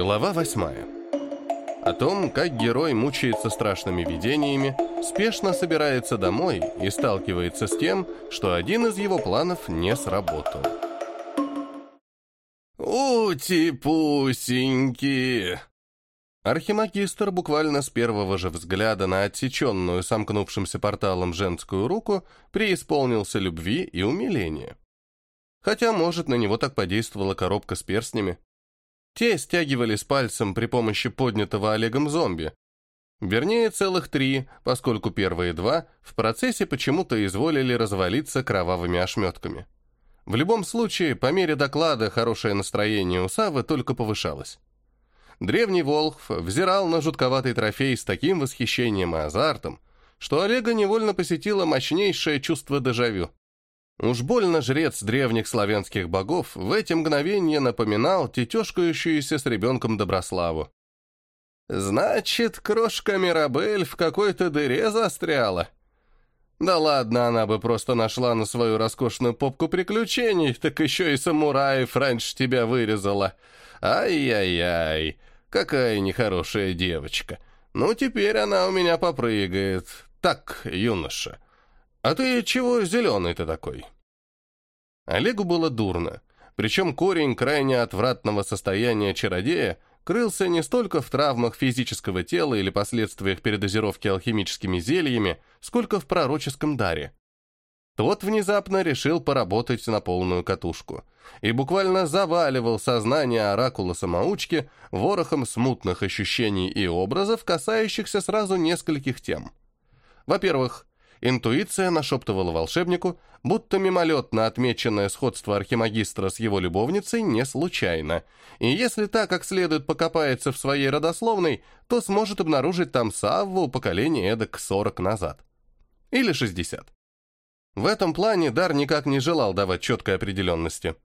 Глава восьмая. О том, как герой мучается страшными видениями, спешно собирается домой и сталкивается с тем, что один из его планов не сработал. «Ути-пусеньки!» Архимагистр буквально с первого же взгляда на отсеченную сомкнувшимся порталом женскую руку преисполнился любви и умиления. Хотя, может, на него так подействовала коробка с перстнями. Те стягивали с пальцем при помощи поднятого Олегом зомби. Вернее, целых три, поскольку первые два в процессе почему-то изволили развалиться кровавыми ошметками. В любом случае, по мере доклада хорошее настроение у Савы только повышалось. Древний Волхв взирал на жутковатый трофей с таким восхищением и азартом, что Олега невольно посетило мощнейшее чувство дежавю. Уж больно жрец древних славянских богов в эти мгновения напоминал тетешкающуюся с ребенком Доброславу. «Значит, крошка Мирабель в какой-то дыре застряла?» Да ладно, она бы просто нашла на свою роскошную попку приключений, так еще и самураев раньше тебя вырезала. Ай-яй-яй, Какая нехорошая девочка. Ну, теперь она у меня попрыгает. Так, юноша. А ты чего зеленый-то такой? Олегу было дурно. Причем корень крайне отвратного состояния чародея крылся не столько в травмах физического тела или последствиях передозировки алхимическими зельями, сколько в пророческом даре. Тот внезапно решил поработать на полную катушку и буквально заваливал сознание оракула-самоучки ворохом смутных ощущений и образов, касающихся сразу нескольких тем. Во-первых, интуиция нашептывала волшебнику, будто мимолетно отмеченное сходство архимагистра с его любовницей не случайно, и если так как следует покопается в своей родословной, то сможет обнаружить там Савву поколение эдак 40 назад. Или 60. В этом плане дар никак не желал давать четкой определенности.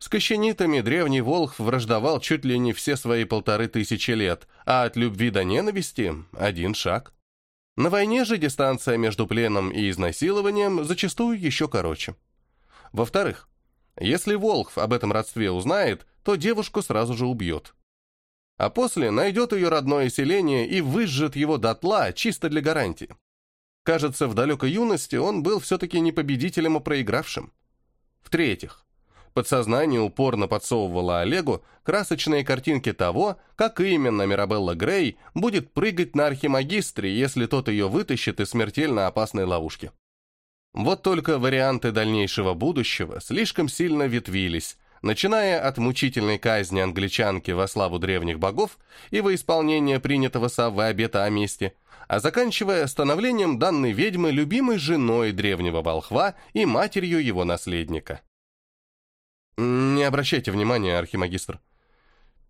С кощенитами древний Волх враждовал чуть ли не все свои полторы тысячи лет, а от любви до ненависти – один шаг. На войне же дистанция между пленом и изнасилованием зачастую еще короче. Во-вторых, если Волхв об этом родстве узнает, то девушку сразу же убьет. А после найдет ее родное селение и выжжет его дотла чисто для гарантии. Кажется, в далекой юности он был все-таки не победителем, а проигравшим. В-третьих, подсознание упорно подсовывало Олегу красочные картинки того, как именно Мирабелла Грей будет прыгать на архимагистре, если тот ее вытащит из смертельно опасной ловушки. Вот только варианты дальнейшего будущего слишком сильно ветвились, начиная от мучительной казни англичанки во славу древних богов и во исполнение принятого Саввы обета о мести, а заканчивая становлением данной ведьмы любимой женой древнего волхва и матерью его наследника. Не обращайте внимания, архимагистр.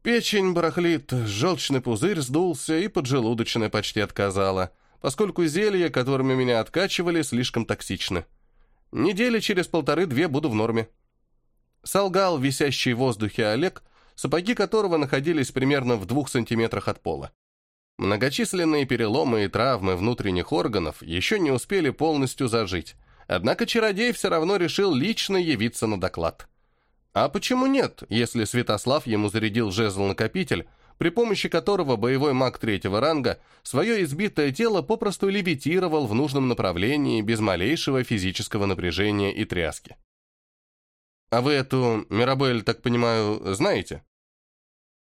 Печень барахлит, желчный пузырь сдулся и поджелудочная почти отказала, поскольку зелья, которыми меня откачивали, слишком токсичны. Недели через полторы-две буду в норме. Солгал висящий в воздухе Олег, сапоги которого находились примерно в двух сантиметрах от пола. Многочисленные переломы и травмы внутренних органов еще не успели полностью зажить, однако чародей все равно решил лично явиться на доклад. А почему нет, если Святослав ему зарядил жезл-накопитель, при помощи которого боевой маг третьего ранга свое избитое тело попросту левитировал в нужном направлении без малейшего физического напряжения и тряски. А вы эту Мирабель, так понимаю, знаете?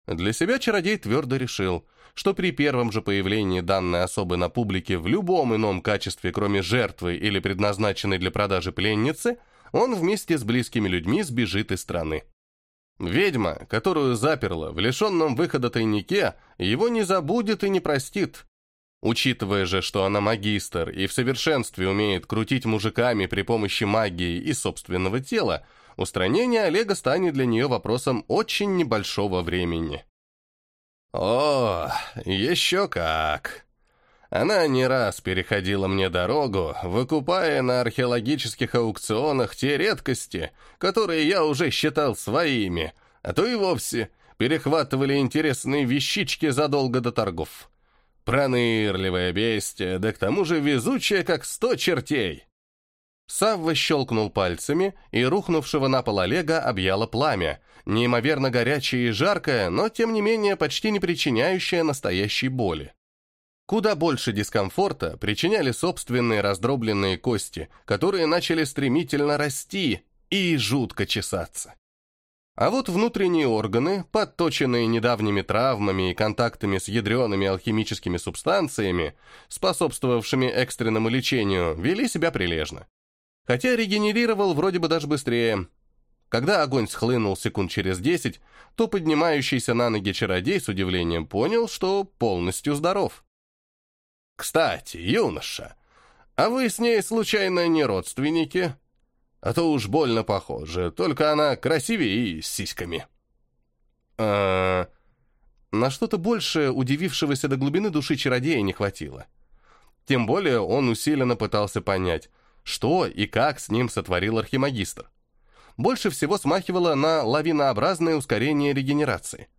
Для себя чародей твердо решил, что при первом же появлении данной особы на публике в любом ином качестве, кроме жертвы или предназначенной для продажи пленницы, он вместе с близкими людьми сбежит из страны. Ведьма, которую заперла в лишенном выхода тайнике, его не забудет и не простит. Учитывая же, что она магистр и в совершенстве умеет крутить мужиками при помощи магии и собственного тела, устранение Олега станет для нее вопросом очень небольшого времени. О, еще как! Она не раз переходила мне дорогу, выкупая на археологических аукционах те редкости, которые я уже считал своими, а то и вовсе перехватывали интересные вещички задолго до торгов. Пронырливое бестия, да к тому же везучая, как сто чертей. Савва щелкнул пальцами, и рухнувшего на пол Олега объяло пламя, неимоверно горячее и жаркое, но тем не менее почти не причиняющее настоящей боли. Куда больше дискомфорта причиняли собственные раздробленные кости, которые начали стремительно расти и жутко чесаться. А вот внутренние органы, подточенные недавними травмами и контактами с ядреными алхимическими субстанциями, способствовавшими экстренному лечению, вели себя прилежно. Хотя регенерировал вроде бы даже быстрее. Когда огонь схлынул секунд через десять, то поднимающийся на ноги чародей с удивлением понял, что полностью здоров. «Кстати, юноша, а вы с ней случайно не родственники?» А то уж больно похоже, только она красивее и с сиськами. А... На что-то большее удивившегося до глубины души чародея не хватило. Тем более он усиленно пытался понять, что и как с ним сотворил архимагистр. Больше всего смахивало на лавинообразное ускорение регенерации.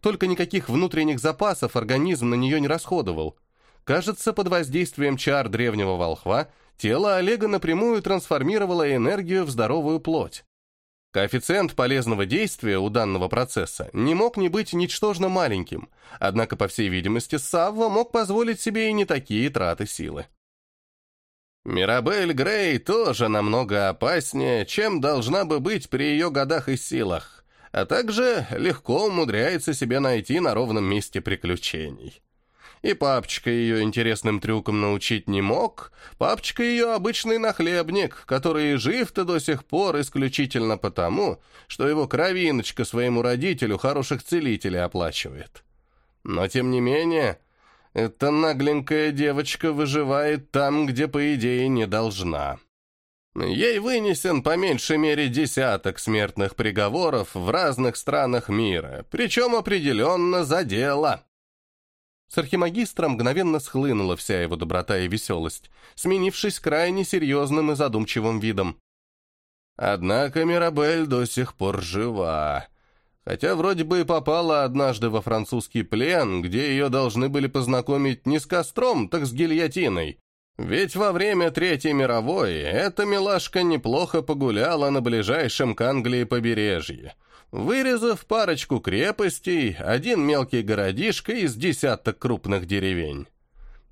Только никаких внутренних запасов организм на нее не расходовал. Кажется, под воздействием чар древнего волхва тело Олега напрямую трансформировало энергию в здоровую плоть. Коэффициент полезного действия у данного процесса не мог не быть ничтожно маленьким, однако, по всей видимости, Савва мог позволить себе и не такие траты силы. Мирабель Грей тоже намного опаснее, чем должна бы быть при ее годах и силах, а также легко умудряется себе найти на ровном месте приключений. И папочка ее интересным трюкам научить не мог. Папочка ее обычный нахлебник, который жив-то до сих пор исключительно потому, что его кровиночка своему родителю хороших целителей оплачивает. Но тем не менее, эта нагленькая девочка выживает там, где, по идее, не должна. Ей вынесен по меньшей мере десяток смертных приговоров в разных странах мира, причем определенно за дело. С архимагистром мгновенно схлынула вся его доброта и веселость, сменившись крайне серьезным и задумчивым видом. Однако Мирабель до сих пор жива. Хотя вроде бы и попала однажды во французский плен, где ее должны были познакомить не с костром, так с гильотиной. Ведь во время Третьей мировой эта милашка неплохо погуляла на ближайшем к Англии побережье — вырезав парочку крепостей, один мелкий городишко из десяток крупных деревень.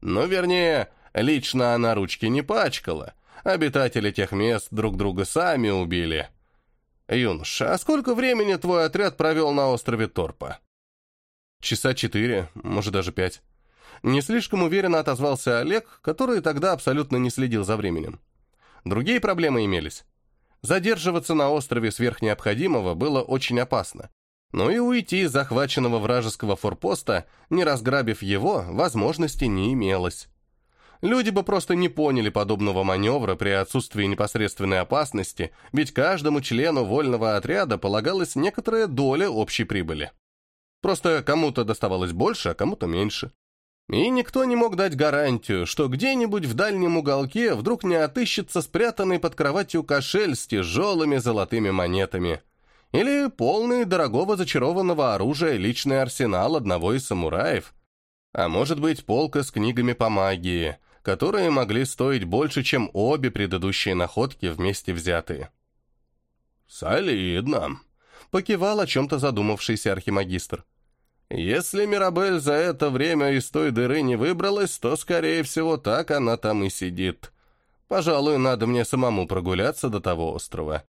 Ну, вернее, лично она ручки не пачкала. Обитатели тех мест друг друга сами убили. Юноша, а сколько времени твой отряд провел на острове Торпа? Часа четыре, может даже пять. Не слишком уверенно отозвался Олег, который тогда абсолютно не следил за временем. Другие проблемы имелись. Задерживаться на острове сверх необходимого было очень опасно. Но и уйти из захваченного вражеского форпоста, не разграбив его, возможности не имелось. Люди бы просто не поняли подобного маневра при отсутствии непосредственной опасности, ведь каждому члену вольного отряда полагалась некоторая доля общей прибыли. Просто кому-то доставалось больше, а кому-то меньше. И никто не мог дать гарантию, что где-нибудь в дальнем уголке вдруг не отыщется спрятанный под кроватью кошель с тяжелыми золотыми монетами. Или полный дорогого зачарованного оружия личный арсенал одного из самураев. А может быть, полка с книгами по магии, которые могли стоить больше, чем обе предыдущие находки вместе взятые. «Солидно», — покивал о чем-то задумавшийся архимагистр. Если Мирабель за это время из той дыры не выбралась, то, скорее всего, так она там и сидит. Пожалуй, надо мне самому прогуляться до того острова.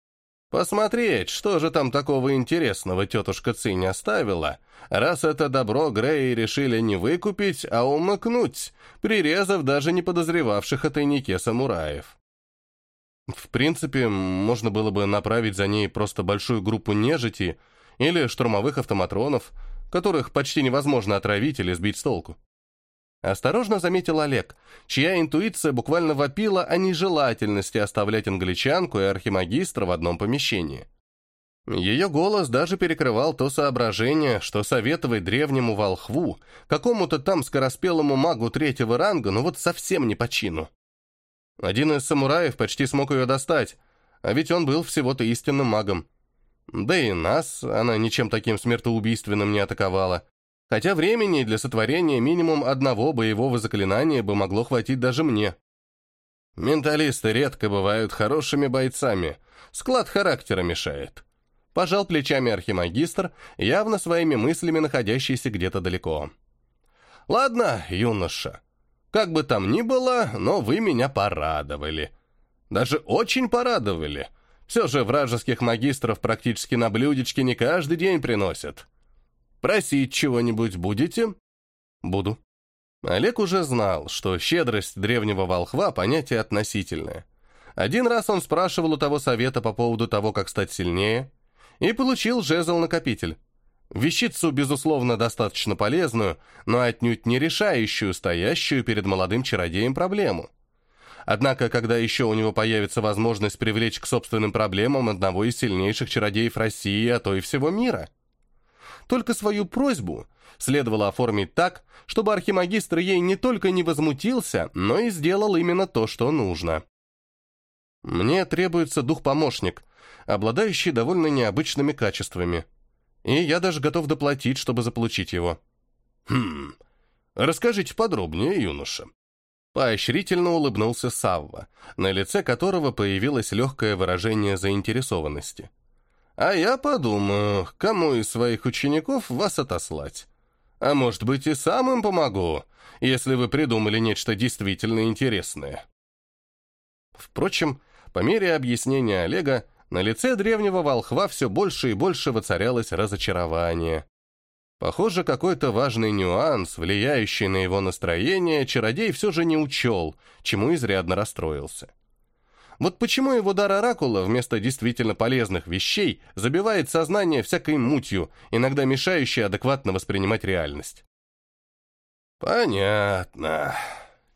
Посмотреть, что же там такого интересного тетушка Цинь оставила, раз это добро Греи решили не выкупить, а умыкнуть, прирезав даже не подозревавших о тайнике самураев. В принципе, можно было бы направить за ней просто большую группу нежити или штурмовых автоматронов, которых почти невозможно отравить или сбить с толку. Осторожно заметил Олег, чья интуиция буквально вопила о нежелательности оставлять англичанку и архимагистра в одном помещении. Ее голос даже перекрывал то соображение, что советовать древнему волхву, какому-то там скороспелому магу третьего ранга, ну вот совсем не по чину. Один из самураев почти смог ее достать, а ведь он был всего-то истинным магом. Да и нас она ничем таким смертоубийственным не атаковала. Хотя времени для сотворения минимум одного боевого заклинания бы могло хватить даже мне. Менталисты редко бывают хорошими бойцами. Склад характера мешает. Пожал плечами архимагистр, явно своими мыслями находящийся где-то далеко. «Ладно, юноша, как бы там ни было, но вы меня порадовали. Даже очень порадовали. Все же вражеских магистров практически на блюдечке не каждый день приносят. Просить чего-нибудь будете?» «Буду». Олег уже знал, что щедрость древнего волхва – понятие относительное. Один раз он спрашивал у того совета по поводу того, как стать сильнее, и получил жезл-накопитель. Вещицу, безусловно, достаточно полезную, но отнюдь не решающую стоящую перед молодым чародеем проблему. Однако, когда еще у него появится возможность привлечь к собственным проблемам одного из сильнейших чародеев России, а то и всего мира? Только свою просьбу следовало оформить так, чтобы архимагистр ей не только не возмутился, но и сделал именно то, что нужно. Мне требуется дух-помощник, обладающий довольно необычными качествами. И я даже готов доплатить, чтобы заполучить его. Хм, расскажите подробнее, юноша. Поощрительно улыбнулся Савва, на лице которого появилось легкое выражение заинтересованности. «А я подумаю, кому из своих учеников вас отослать. А может быть, и сам им помогу, если вы придумали нечто действительно интересное». Впрочем, по мере объяснения Олега, на лице древнего волхва все больше и больше воцарялось разочарование. Похоже, какой-то важный нюанс, влияющий на его настроение, чародей все же не учел, чему изрядно расстроился. Вот почему его дар оракула вместо действительно полезных вещей забивает сознание всякой мутью, иногда мешающей адекватно воспринимать реальность? «Понятно.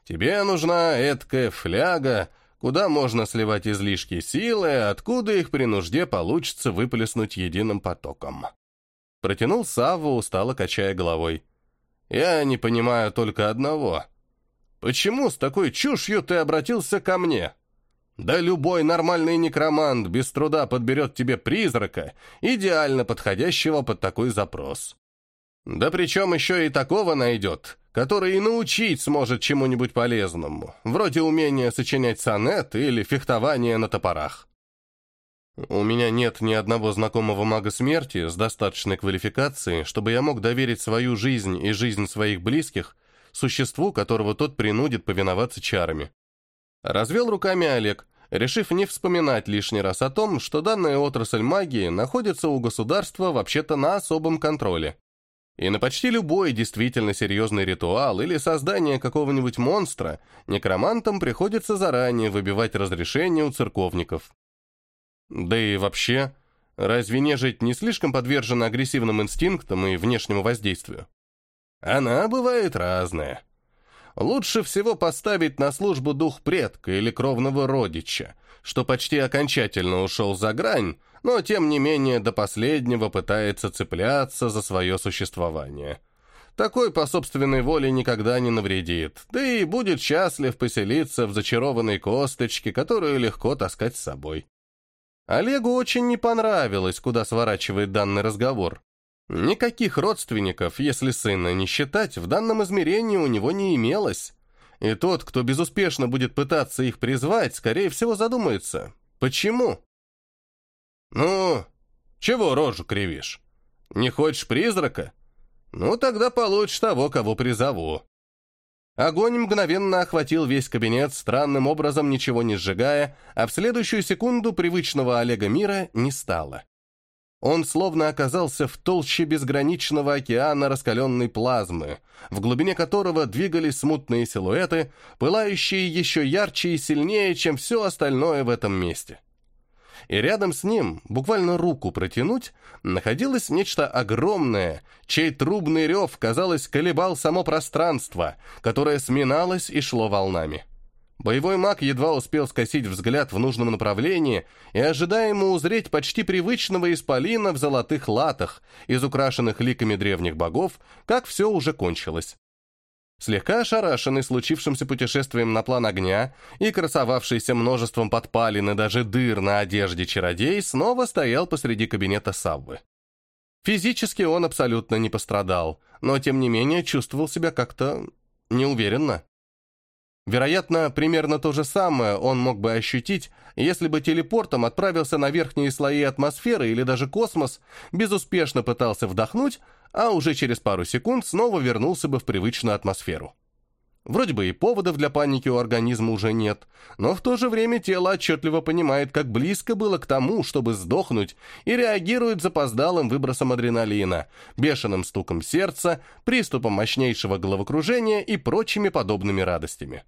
Тебе нужна эткая фляга, куда можно сливать излишки силы, откуда их при нужде получится выплеснуть единым потоком. Протянул Савва, устало качая головой. «Я не понимаю только одного. Почему с такой чушью ты обратился ко мне? Да любой нормальный некромант без труда подберет тебе призрака, идеально подходящего под такой запрос. Да причем еще и такого найдет, который и научить сможет чему-нибудь полезному, вроде умения сочинять сонет или фехтования на топорах. У меня нет ни одного знакомого мага смерти с достаточной квалификацией, чтобы я мог доверить свою жизнь и жизнь своих близких существу, которого тот принудит повиноваться чарами. Развел руками Олег, решив не вспоминать лишний раз о том, что данная отрасль магии находится у государства вообще-то на особом контроле. И на почти любой действительно серьезный ритуал или создание какого-нибудь монстра некромантам приходится заранее выбивать разрешение у церковников. Да и вообще, разве нежить не слишком подвержена агрессивным инстинктам и внешнему воздействию? Она бывает разная. Лучше всего поставить на службу дух предка или кровного родича, что почти окончательно ушел за грань, но тем не менее до последнего пытается цепляться за свое существование. Такой по собственной воле никогда не навредит, да и будет счастлив поселиться в зачарованной косточке, которую легко таскать с собой. Олегу очень не понравилось, куда сворачивает данный разговор. Никаких родственников, если сына не считать, в данном измерении у него не имелось. И тот, кто безуспешно будет пытаться их призвать, скорее всего задумается. Почему? «Ну, чего рожу кривишь? Не хочешь призрака? Ну, тогда получишь того, кого призову». Огонь мгновенно охватил весь кабинет, странным образом ничего не сжигая, а в следующую секунду привычного Олега мира не стало. Он словно оказался в толще безграничного океана раскаленной плазмы, в глубине которого двигались смутные силуэты, пылающие еще ярче и сильнее, чем все остальное в этом месте и рядом с ним, буквально руку протянуть, находилось нечто огромное, чей трубный рев, казалось, колебал само пространство, которое сминалось и шло волнами. Боевой маг едва успел скосить взгляд в нужном направлении и ожидаемо узреть почти привычного исполина в золотых латах, из украшенных ликами древних богов, как все уже кончилось. Слегка ошарашенный случившимся путешествием на план огня и красовавшийся множеством подпалин и даже дыр на одежде чародей снова стоял посреди кабинета Саввы. Физически он абсолютно не пострадал, но тем не менее чувствовал себя как-то неуверенно. Вероятно, примерно то же самое он мог бы ощутить, если бы телепортом отправился на верхние слои атмосферы или даже космос, безуспешно пытался вдохнуть, а уже через пару секунд снова вернулся бы в привычную атмосферу. Вроде бы и поводов для паники у организма уже нет, но в то же время тело отчетливо понимает, как близко было к тому, чтобы сдохнуть, и реагирует запоздалым выбросом адреналина, бешеным стуком сердца, приступом мощнейшего головокружения и прочими подобными радостями.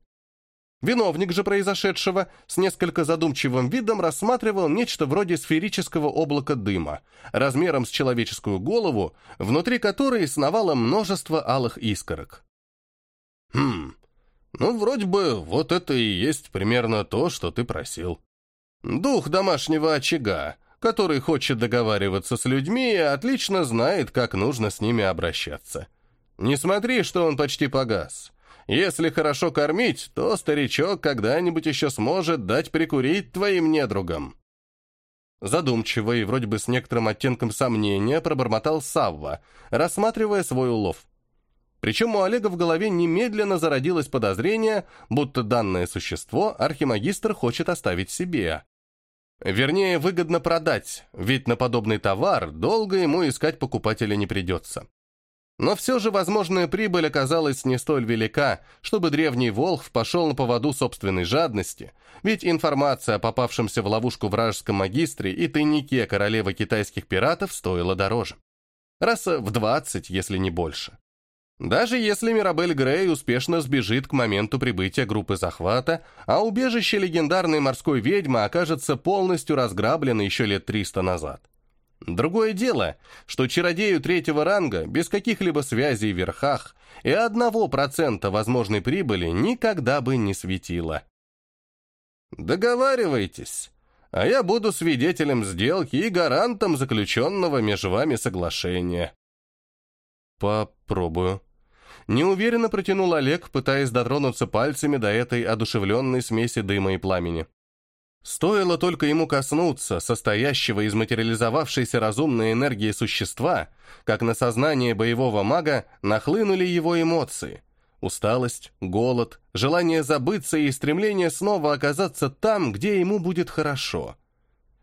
Виновник же произошедшего с несколько задумчивым видом рассматривал нечто вроде сферического облака дыма, размером с человеческую голову, внутри которой сновало множество алых искорок. «Хм, ну, вроде бы вот это и есть примерно то, что ты просил. Дух домашнего очага, который хочет договариваться с людьми отлично знает, как нужно с ними обращаться. Не смотри, что он почти погас. Если хорошо кормить, то старичок когда-нибудь еще сможет дать прикурить твоим недругам». Задумчиво и вроде бы с некоторым оттенком сомнения пробормотал Савва, рассматривая свой улов. Причем у Олега в голове немедленно зародилось подозрение, будто данное существо архимагистр хочет оставить себе. Вернее, выгодно продать, ведь на подобный товар долго ему искать покупателя не придется. Но все же возможная прибыль оказалась не столь велика, чтобы древний Волхв пошел на поводу собственной жадности, ведь информация о попавшемся в ловушку вражеском магистре и тайнике королевы китайских пиратов стоила дороже. Раз в 20, если не больше. Даже если Мирабель Грей успешно сбежит к моменту прибытия группы захвата, а убежище легендарной морской ведьмы окажется полностью разграблено еще лет 300 назад. Другое дело, что чародею третьего ранга без каких-либо связей в верхах и одного процента возможной прибыли никогда бы не светило. Договаривайтесь, а я буду свидетелем сделки и гарантом заключенного между вами соглашения. Попробую. Неуверенно протянул Олег, пытаясь дотронуться пальцами до этой одушевленной смеси дыма и пламени. Стоило только ему коснуться состоящего из материализовавшейся разумной энергии существа, как на сознание боевого мага нахлынули его эмоции. Усталость, голод, желание забыться и стремление снова оказаться там, где ему будет хорошо.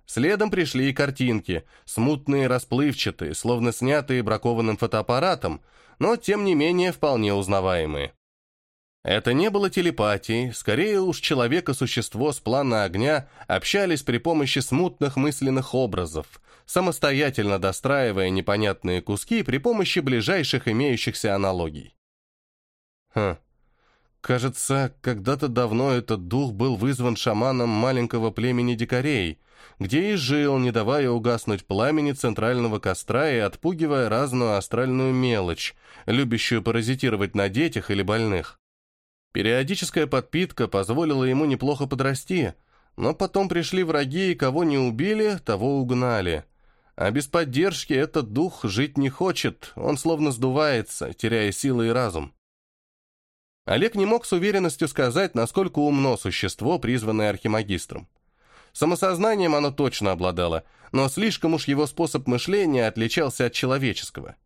Следом пришли и картинки, смутные, расплывчатые, словно снятые бракованным фотоаппаратом, но тем не менее вполне узнаваемые. Это не было телепатией, скорее уж человек и существо с плана огня общались при помощи смутных мысленных образов, самостоятельно достраивая непонятные куски при помощи ближайших имеющихся аналогий. Хм. Кажется, когда-то давно этот дух был вызван шаманом маленького племени дикарей, где и жил, не давая угаснуть пламени центрального костра и отпугивая разную астральную мелочь, любящую паразитировать на детях или больных. Периодическая подпитка позволила ему неплохо подрасти, но потом пришли враги, и кого не убили, того угнали. А без поддержки этот дух жить не хочет, он словно сдувается, теряя силы и разум. Олег не мог с уверенностью сказать, насколько умно существо, призванное архимагистром. Самосознанием оно точно обладало, но слишком уж его способ мышления отличался от человеческого.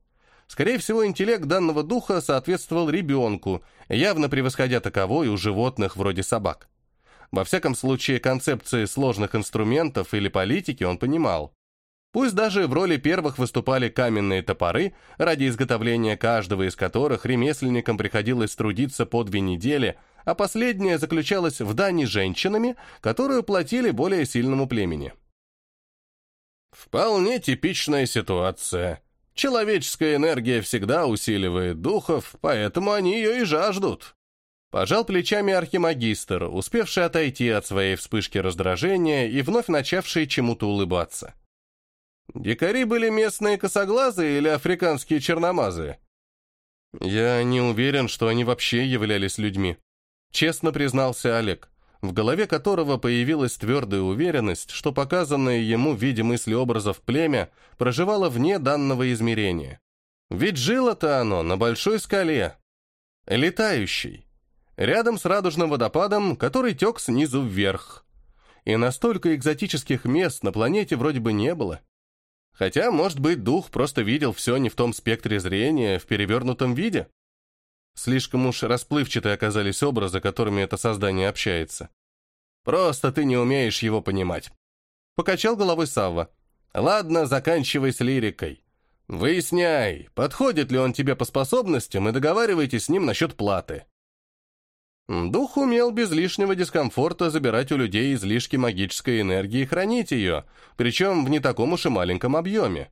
Скорее всего, интеллект данного духа соответствовал ребенку, явно превосходя таковой у животных вроде собак. Во всяком случае, концепции сложных инструментов или политики он понимал. Пусть даже в роли первых выступали каменные топоры, ради изготовления каждого из которых ремесленникам приходилось трудиться по две недели – а последняя заключалась в дани женщинами, которую платили более сильному племени. Вполне типичная ситуация. Человеческая энергия всегда усиливает духов, поэтому они ее и жаждут. Пожал плечами архимагистр, успевший отойти от своей вспышки раздражения и вновь начавший чему-то улыбаться. Дикари были местные косоглазые или африканские черномазы? Я не уверен, что они вообще являлись людьми. Честно признался Олег, в голове которого появилась твердая уверенность, что показанное ему в виде мысли-образов племя проживало вне данного измерения. Ведь жило-то оно на большой скале. Летающий. Рядом с радужным водопадом, который тек снизу вверх. И настолько экзотических мест на планете вроде бы не было. Хотя, может быть, дух просто видел все не в том спектре зрения, в перевернутом виде. Слишком уж расплывчатые оказались образы, которыми это создание общается. Просто ты не умеешь его понимать. Покачал головой Савва. Ладно, заканчивай с лирикой. Выясняй, подходит ли он тебе по способностям и договаривайтесь с ним насчет платы. Дух умел без лишнего дискомфорта забирать у людей излишки магической энергии и хранить ее, причем в не таком уж и маленьком объеме.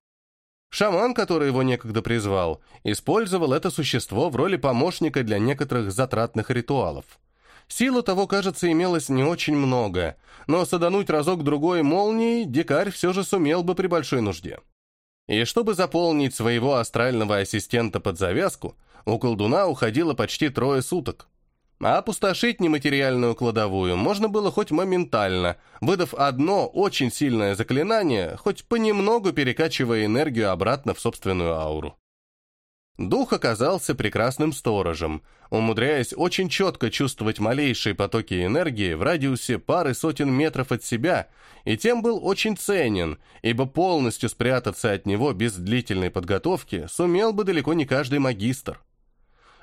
Шаман, который его некогда призвал, использовал это существо в роли помощника для некоторых затратных ритуалов. Силу того, кажется, имелось не очень много, но садануть разок-другой молнией дикарь все же сумел бы при большой нужде. И чтобы заполнить своего астрального ассистента под завязку, у колдуна уходило почти трое суток. А опустошить нематериальную кладовую можно было хоть моментально, выдав одно очень сильное заклинание, хоть понемногу перекачивая энергию обратно в собственную ауру. Дух оказался прекрасным сторожем, умудряясь очень четко чувствовать малейшие потоки энергии в радиусе пары сотен метров от себя, и тем был очень ценен, ибо полностью спрятаться от него без длительной подготовки сумел бы далеко не каждый магистр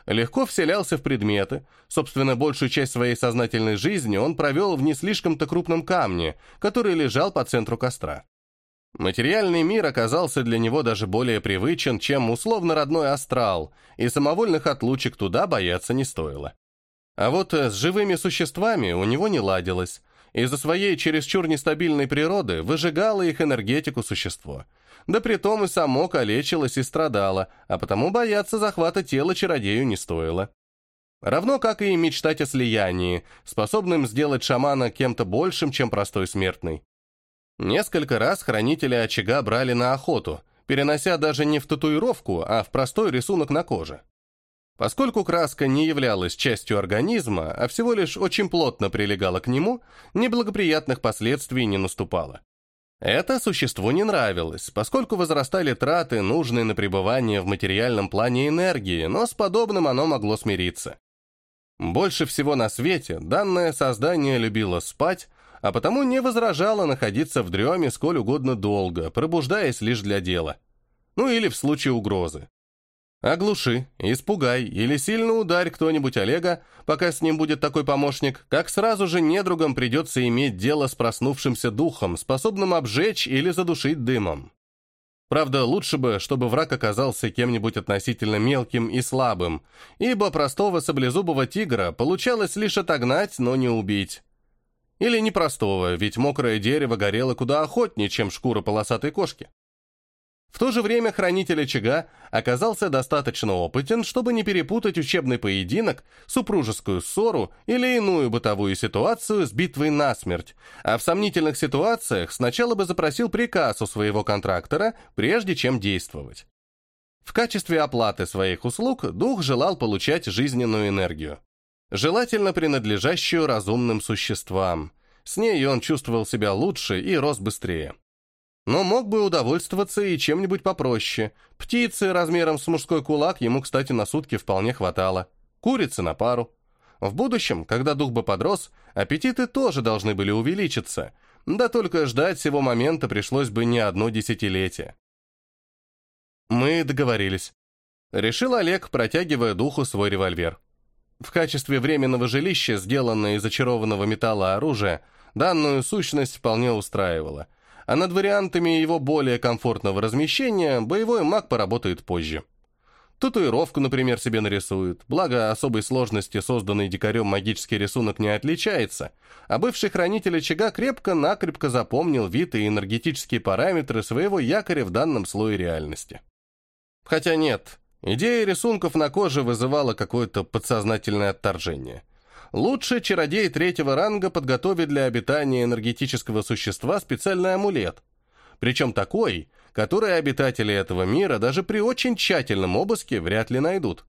легко вселялся в предметы. Собственно, большую часть своей сознательной жизни он провел в не слишком-то крупном камне, который лежал по центру костра. Материальный мир оказался для него даже более привычен, чем условно родной астрал, и самовольных отлучек туда бояться не стоило. А вот с живыми существами у него не ладилось. Из-за своей чересчур нестабильной природы выжигало их энергетику существо – да притом и само калечилось и страдало, а потому бояться захвата тела чародею не стоило. Равно как и мечтать о слиянии, способным сделать шамана кем-то большим, чем простой смертный. Несколько раз хранители очага брали на охоту, перенося даже не в татуировку, а в простой рисунок на коже. Поскольку краска не являлась частью организма, а всего лишь очень плотно прилегала к нему, неблагоприятных последствий не наступало. Это существу не нравилось, поскольку возрастали траты, нужные на пребывание в материальном плане энергии, но с подобным оно могло смириться. Больше всего на свете данное создание любило спать, а потому не возражало находиться в дреме сколь угодно долго, пробуждаясь лишь для дела. Ну или в случае угрозы. Оглуши, испугай или сильно ударь кто-нибудь Олега, пока с ним будет такой помощник, как сразу же недругам придется иметь дело с проснувшимся духом, способным обжечь или задушить дымом. Правда, лучше бы, чтобы враг оказался кем-нибудь относительно мелким и слабым, ибо простого саблезубого тигра получалось лишь отогнать, но не убить. Или непростого, ведь мокрое дерево горело куда охотнее, чем шкура полосатой кошки. В то же время хранитель очага оказался достаточно опытен, чтобы не перепутать учебный поединок, супружескую ссору или иную бытовую ситуацию с битвой насмерть, а в сомнительных ситуациях сначала бы запросил приказ у своего контрактора, прежде чем действовать. В качестве оплаты своих услуг дух желал получать жизненную энергию, желательно принадлежащую разумным существам. С ней он чувствовал себя лучше и рос быстрее. Но мог бы удовольствоваться и чем-нибудь попроще. Птицы размером с мужской кулак ему, кстати, на сутки вполне хватало. Курицы на пару. В будущем, когда дух бы подрос, аппетиты тоже должны были увеличиться. Да только ждать всего момента пришлось бы не одно десятилетие. Мы договорились. Решил Олег, протягивая духу свой револьвер. В качестве временного жилища, сделанное из очарованного металла оружия, данную сущность вполне устраивала – а над вариантами его более комфортного размещения боевой маг поработает позже. Татуировку, например, себе нарисует, благо особой сложности созданный дикарем магический рисунок не отличается, а бывший хранитель очага крепко-накрепко запомнил вид и энергетические параметры своего якоря в данном слое реальности. Хотя нет, идея рисунков на коже вызывала какое-то подсознательное отторжение – Лучше чародей третьего ранга подготовит для обитания энергетического существа специальный амулет. Причем такой, который обитатели этого мира даже при очень тщательном обыске вряд ли найдут.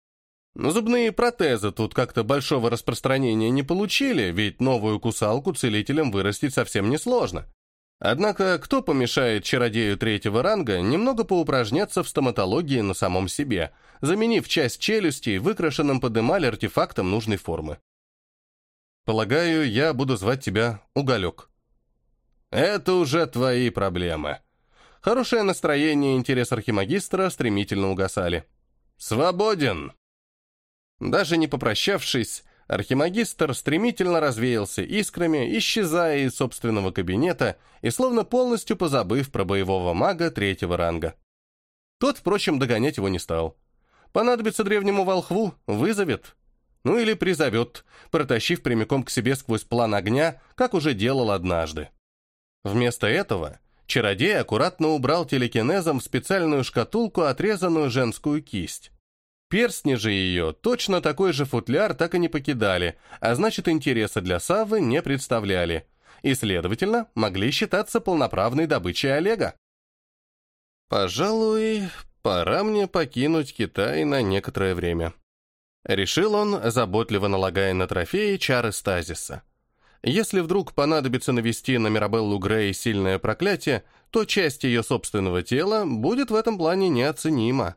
Но зубные протезы тут как-то большого распространения не получили, ведь новую кусалку целителям вырастить совсем несложно. Однако, кто помешает чародею третьего ранга немного поупражняться в стоматологии на самом себе, заменив часть челюсти выкрашенным под эмаль артефактом нужной формы? Полагаю, я буду звать тебя Уголек. Это уже твои проблемы. Хорошее настроение и интерес архимагистра стремительно угасали. Свободен! Даже не попрощавшись, архимагистр стремительно развеялся искрами, исчезая из собственного кабинета и словно полностью позабыв про боевого мага третьего ранга. Тот, впрочем, догонять его не стал. Понадобится древнему волхву, вызовет. Ну или призовет, протащив прямиком к себе сквозь план огня, как уже делал однажды. Вместо этого чародей аккуратно убрал телекинезом в специальную шкатулку отрезанную женскую кисть. Перстни же ее точно такой же футляр так и не покидали, а значит интереса для Саввы не представляли, и, следовательно, могли считаться полноправной добычей Олега. «Пожалуй, пора мне покинуть Китай на некоторое время», решил он, заботливо налагая на трофеи чары стазиса. Если вдруг понадобится навести на Мирабеллу Грей сильное проклятие, то часть ее собственного тела будет в этом плане неоценима.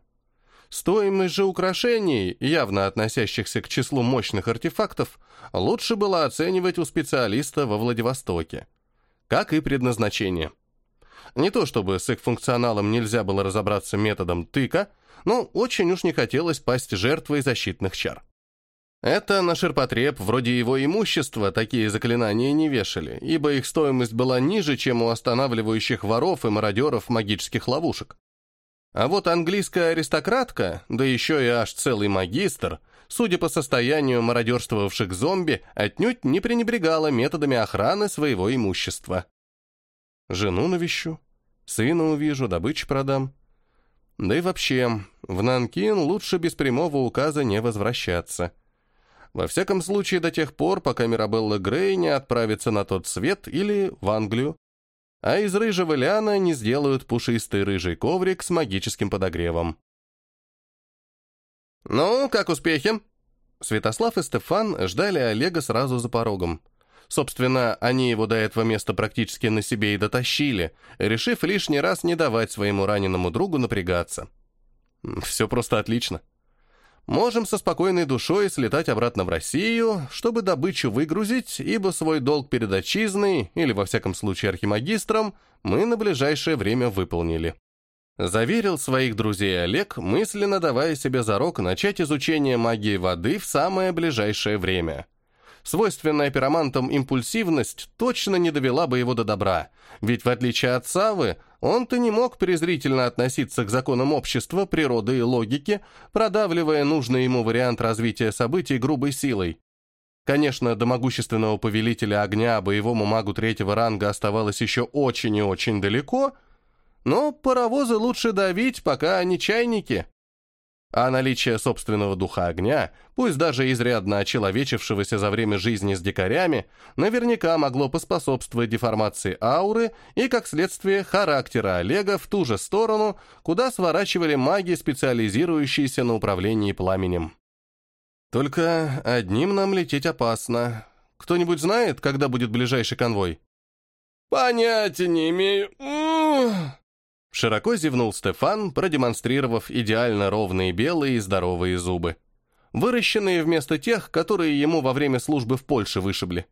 Стоимость же украшений, явно относящихся к числу мощных артефактов, лучше было оценивать у специалиста во Владивостоке. Как и предназначение. Не то чтобы с их функционалом нельзя было разобраться методом тыка, но очень уж не хотелось пасть жертвой защитных чар. Это на ширпотреб, вроде его имущества, такие заклинания не вешали, ибо их стоимость была ниже, чем у останавливающих воров и мародеров магических ловушек. А вот английская аристократка, да еще и аж целый магистр, судя по состоянию мародерствовавших зомби, отнюдь не пренебрегала методами охраны своего имущества. Жену навещу, сына увижу, добычу продам. Да и вообще, в Нанкин лучше без прямого указа не возвращаться. Во всяком случае, до тех пор, пока Мирабелла Грей не отправится на тот свет или в Англию, а из рыжего ляна не сделают пушистый рыжий коврик с магическим подогревом. «Ну, как успехи?» Святослав и Стефан ждали Олега сразу за порогом. Собственно, они его до этого места практически на себе и дотащили, решив лишний раз не давать своему раненому другу напрягаться. Все просто отлично. Можем со спокойной душой слетать обратно в Россию, чтобы добычу выгрузить, ибо свой долг перед отчизной, или во всяком случае архимагистром, мы на ближайшее время выполнили. Заверил своих друзей Олег, мысленно давая себе зарок начать изучение магии воды в самое ближайшее время – свойственная пиромантам импульсивность точно не довела бы его до добра, ведь в отличие от Савы, он-то не мог презрительно относиться к законам общества, природы и логики, продавливая нужный ему вариант развития событий грубой силой. Конечно, до могущественного повелителя огня боевому магу третьего ранга оставалось еще очень и очень далеко, но паровозы лучше давить, пока они чайники. А наличие собственного духа огня, пусть даже изрядно очеловечившегося за время жизни с дикарями, наверняка могло поспособствовать деформации ауры и, как следствие, характера Олега в ту же сторону, куда сворачивали маги, специализирующиеся на управлении пламенем. Только одним нам лететь опасно. Кто-нибудь знает, когда будет ближайший конвой? Понятия не имею. Широко зевнул Стефан, продемонстрировав идеально ровные белые и здоровые зубы. Выращенные вместо тех, которые ему во время службы в Польше вышибли.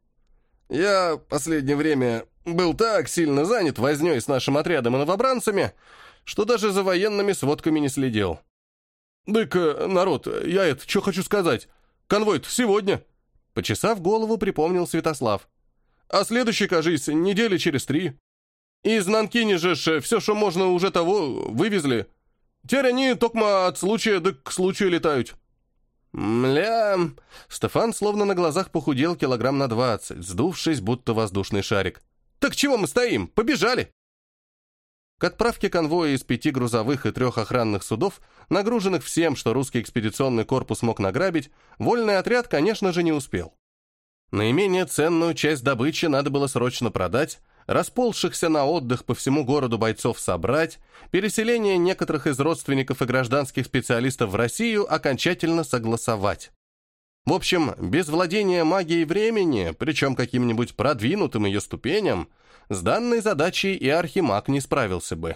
«Я последнее время был так сильно занят вознёй с нашим отрядом и новобранцами, что даже за военными сводками не следил». «Дык, народ, я это, что хочу сказать? конвой сегодня!» Почесав голову, припомнил Святослав. «А следующий, кажись, недели через три». Из Нанкини же все, что можно уже того, вывезли. Теперь они токмо от случая да к случаю летают». «Мля...» Стефан словно на глазах похудел килограмм на двадцать, сдувшись, будто воздушный шарик. «Так чего мы стоим? Побежали!» К отправке конвоя из пяти грузовых и трех охранных судов, нагруженных всем, что русский экспедиционный корпус мог награбить, вольный отряд, конечно же, не успел. Наименее ценную часть добычи надо было срочно продать, расползшихся на отдых по всему городу бойцов собрать, переселение некоторых из родственников и гражданских специалистов в Россию окончательно согласовать. В общем, без владения магией времени, причем каким-нибудь продвинутым ее ступеням, с данной задачей и архимаг не справился бы.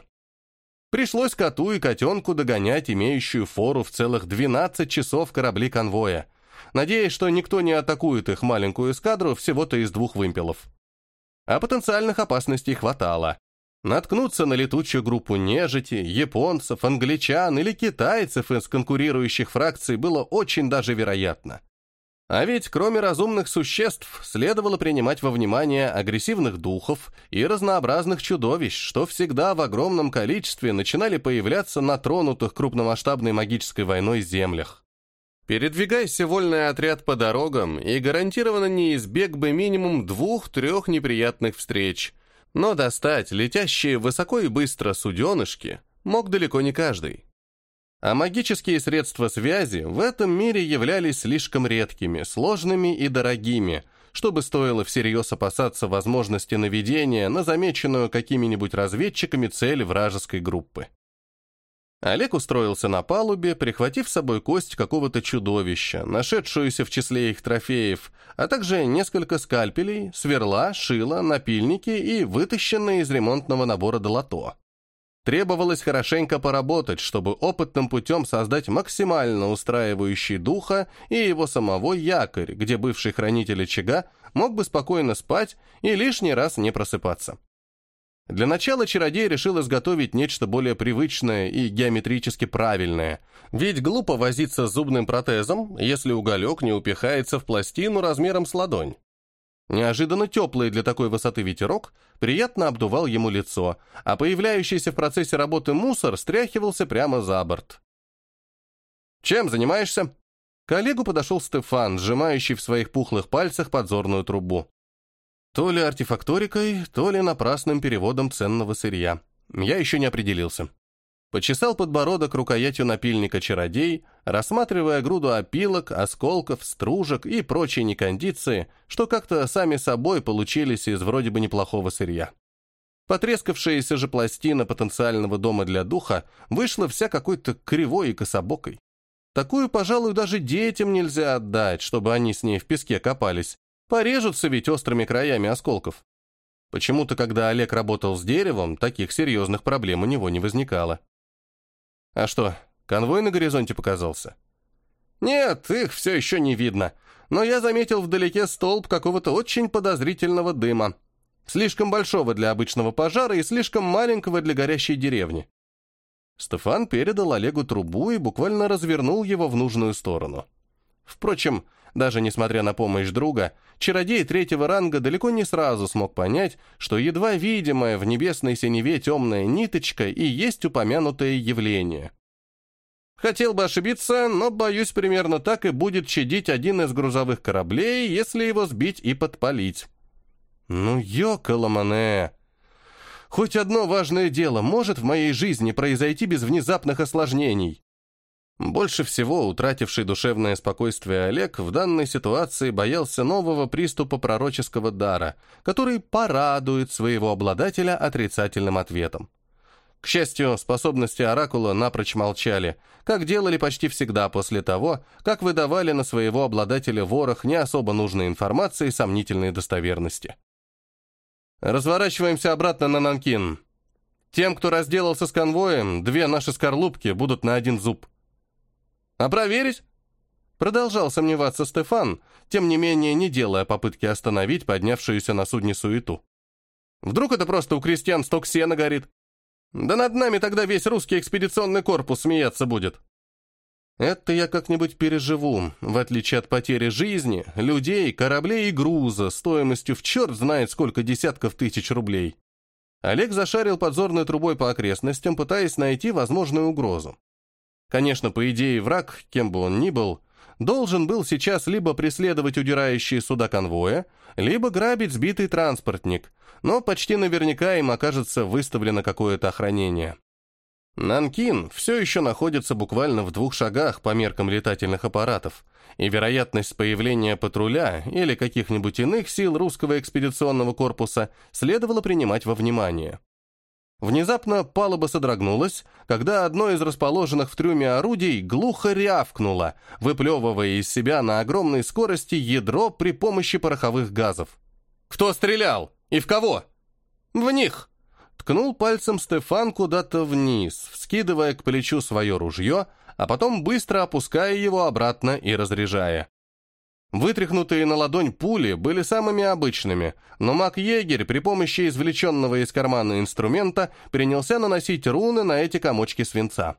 Пришлось коту и котенку догонять имеющую фору в целых 12 часов корабли конвоя, надеясь, что никто не атакует их маленькую эскадру всего-то из двух вымпелов а потенциальных опасностей хватало. Наткнуться на летучую группу нежити, японцев, англичан или китайцев из конкурирующих фракций было очень даже вероятно. А ведь кроме разумных существ следовало принимать во внимание агрессивных духов и разнообразных чудовищ, что всегда в огромном количестве начинали появляться на тронутых крупномасштабной магической войной землях. Передвигайся вольный отряд по дорогам, и гарантированно не избег бы минимум двух-трех неприятных встреч – но достать летящие высоко и быстро суденышки мог далеко не каждый. А магические средства связи в этом мире являлись слишком редкими, сложными и дорогими, чтобы стоило всерьез опасаться возможности наведения на замеченную какими-нибудь разведчиками цель вражеской группы. Олег устроился на палубе, прихватив с собой кость какого-то чудовища, нашедшуюся в числе их трофеев, а также несколько скальпелей, сверла, шила, напильники и вытащенные из ремонтного набора долото. Требовалось хорошенько поработать, чтобы опытным путем создать максимально устраивающий духа и его самого якорь, где бывший хранитель очага мог бы спокойно спать и лишний раз не просыпаться. Для начала чародей решил изготовить нечто более привычное и геометрически правильное, ведь глупо возиться с зубным протезом, если уголек не упихается в пластину размером с ладонь. Неожиданно теплый для такой высоты ветерок приятно обдувал ему лицо, а появляющийся в процессе работы мусор стряхивался прямо за борт. «Чем занимаешься?» К коллегу подошел Стефан, сжимающий в своих пухлых пальцах подзорную трубу. То ли артефакторикой, то ли напрасным переводом ценного сырья. Я еще не определился. Почесал подбородок рукоятью напильника чародей, рассматривая груду опилок, осколков, стружек и прочей некондиции, что как-то сами собой получились из вроде бы неплохого сырья. Потрескавшаяся же пластина потенциального дома для духа вышла вся какой-то кривой и кособокой. Такую, пожалуй, даже детям нельзя отдать, чтобы они с ней в песке копались, Порежутся ведь острыми краями осколков. Почему-то, когда Олег работал с деревом, таких серьезных проблем у него не возникало. А что, конвой на горизонте показался? Нет, их все еще не видно, но я заметил вдалеке столб какого-то очень подозрительного дыма. Слишком большого для обычного пожара и слишком маленького для горящей деревни. Стефан передал Олегу трубу и буквально развернул его в нужную сторону. Впрочем, даже несмотря на помощь друга, чародей третьего ранга далеко не сразу смог понять, что едва видимая в небесной синеве темная ниточка и есть упомянутое явление. Хотел бы ошибиться, но, боюсь, примерно так и будет чадить один из грузовых кораблей, если его сбить и подпалить. Ну, ёкаламане! Хоть одно важное дело может в моей жизни произойти без внезапных осложнений. Больше всего утративший душевное спокойствие Олег в данной ситуации боялся нового приступа пророческого дара, который порадует своего обладателя отрицательным ответом. К счастью, способности Оракула напрочь молчали, как делали почти всегда после того, как выдавали на своего обладателя ворох не особо нужной информации сомнительной достоверности. «Разворачиваемся обратно на Нанкин. Тем, кто разделался с конвоем, две наши скорлупки будут на один зуб». А проверить? Продолжал сомневаться Стефан, тем не менее не делая попытки остановить поднявшуюся на судне суету. Вдруг это просто у крестьян сток сена горит? Да над нами тогда весь русский экспедиционный корпус смеяться будет. Это я как-нибудь переживу, в отличие от потери жизни, людей, кораблей и груза стоимостью в черт знает сколько десятков тысяч рублей. Олег зашарил подзорной трубой по окрестностям, пытаясь найти возможную угрозу. Конечно, по идее, враг, кем бы он ни был, должен был сейчас либо преследовать удирающие суда конвоя, либо грабить сбитый транспортник, но почти наверняка им окажется выставлено какое-то охранение. Нанкин все еще находится буквально в двух шагах по меркам летательных аппаратов, и вероятность появления патруля или каких-нибудь иных сил русского экспедиционного корпуса следовало принимать во внимание. Внезапно палуба содрогнулась, когда одно из расположенных в трюме орудий глухо рявкнуло, выплевывая из себя на огромной скорости ядро при помощи пороховых газов. «Кто стрелял? И в кого?» «В них!» Ткнул пальцем Стефан куда-то вниз, вскидывая к плечу свое ружье, а потом быстро опуская его обратно и разряжая. Вытряхнутые на ладонь пули были самыми обычными, но маг-егерь при помощи извлеченного из кармана инструмента принялся наносить руны на эти комочки свинца.